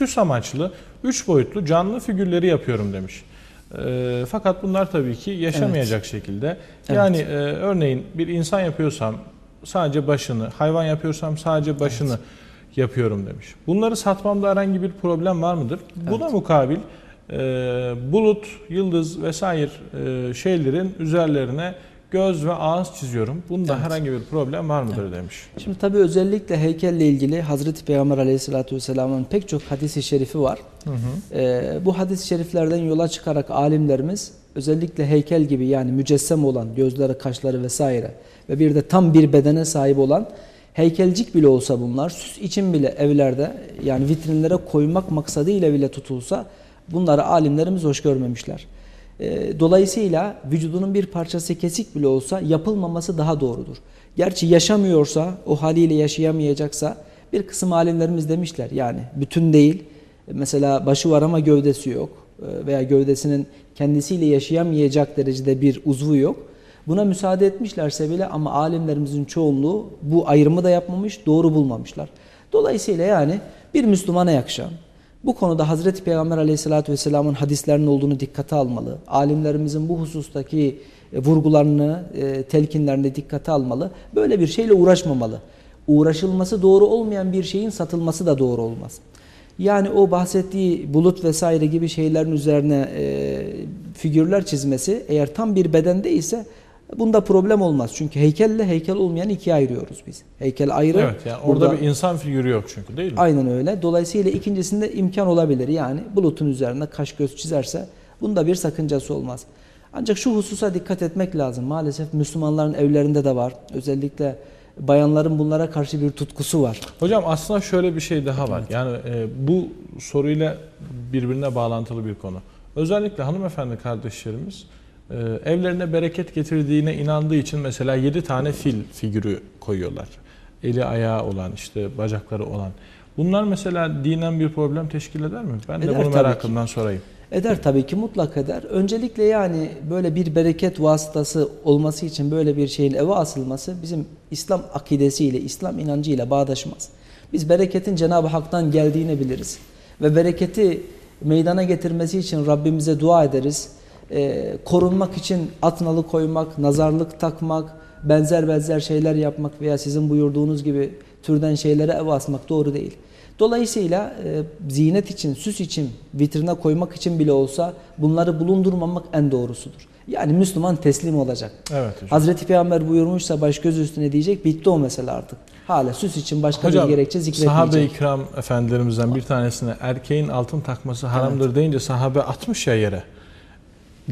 süs amaçlı 3 boyutlu canlı figürleri yapıyorum demiş. E, fakat bunlar tabii ki yaşamayacak şekilde. Yani e, örneğin bir insan yapıyorsam sadece başını, hayvan yapıyorsam sadece başını yapıyorum demiş. Bunları satmamda herhangi bir problem var mıdır? Buna mukabil e, bulut, yıldız vesaire e, şeylerin üzerlerine göz ve ağız çiziyorum. Bunda Evet. herhangi bir problem var mıdır demiş. Şimdi tabii özellikle heykelle ilgili Hazreti Peygamber Aleyhisselatü Vesselam'ın pek çok hadisi şerifi var. Hı hı. Ee, bu hadis-i şeriflerden yola çıkarak alimlerimiz özellikle heykel gibi yani mücessem olan gözleri, kaşları vesaire ve bir de tam bir bedene sahip olan heykelcik bile olsa bunlar süs için bile evlerde yani vitrinlere koymak maksadıyla bile tutulsa bunları alimlerimiz hoş görmemişler. Ee, Dolayısıyla vücudunun bir parçası kesik bile olsa yapılmaması daha doğrudur. Gerçi yaşamıyorsa, o haliyle yaşayamayacaksa bir kısım alimlerimiz demişler yani bütün değil. Mesela başı var ama gövdesi yok Ee, veya gövdesinin kendisiyle yaşayamayacak derecede bir uzvu yok. Buna müsaade etmişlerse bile ama alimlerimizin çoğunluğu bu ayrımı da yapmamış, doğru bulmamışlar. Dolayısıyla yani bir Müslümana yakışan, bu konuda Hazreti Peygamber Aleyhisselatü vesselamın hadislerinin olduğunu dikkate almalı. Alimlerimizin bu husustaki e, vurgularını, e, telkinlerini dikkate almalı. Böyle bir şeyle uğraşmamalı. Uğraşılması doğru olmayan bir şeyin satılması da doğru olmaz. Yani o bahsettiği bulut vesaire gibi şeylerin üzerine e, figürler çizmesi eğer tam bir bedende ise bunda problem olmaz. Çünkü heykelle heykel olmayan ikiye ayırıyoruz biz. Heykel ayrı. Evet yani orada burada- bir insan figürü yok çünkü değil mi? Aynen öyle. Dolayısıyla ikincisinde imkan olabilir. Yani bulutun üzerine kaş göz çizerse bunda bir sakıncası olmaz. Ancak şu hususa dikkat etmek lazım. Maalesef Müslümanların evlerinde de var. Özellikle bayanların bunlara karşı bir tutkusu var. Hocam aslında şöyle bir şey daha var. Yani e, bu soruyla birbirine bağlantılı bir konu. Özellikle hanımefendi kardeşlerimiz evlerine bereket getirdiğine inandığı için mesela 7 tane fil figürü koyuyorlar. Eli ayağı olan işte bacakları olan. Bunlar mesela dinen bir problem teşkil eder mi? Ben de Eder bunu tabii merakımdan sorayım. Eder tabii ki mutlak eder. Öncelikle yani böyle bir bereket vasıtası olması için böyle bir şeyin eve asılması bizim İslam akidesiyle, İslam inancıyla bağdaşmaz. Biz bereketin Cenab-ı Hak'tan geldiğini biliriz. Ve bereketi meydana getirmesi için Rabbimize dua ederiz. Ee, korunmak için atnalı koymak, nazarlık takmak, benzer benzer şeyler yapmak veya sizin buyurduğunuz gibi türden şeylere ev asmak doğru değil. Dolayısıyla e, zinet için, süs için, vitrine koymak için bile olsa bunları bulundurmamak en doğrusudur. Yani Müslüman teslim olacak. Evet hocam. Hazreti Peygamber buyurmuşsa baş göz üstüne diyecek bitti o mesele artık. Hala süs için başka Hocam bir gerekçe sahabe-i zikretmeyecek. kiram efendilerimizden bir tanesine erkeğin altın takması haramdır deyince sahabe atmış ya yere.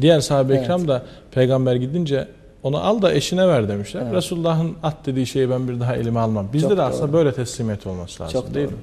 Diğer sahabe-i Evet. kiram da peygamber gidince onu al da eşine ver demişler. Evet. Resulullah'ın at dediği şeyi ben bir daha elime almam. Bizde Çok de aslında doğru. böyle teslimiyet olması lazım Çok değil doğru. mi?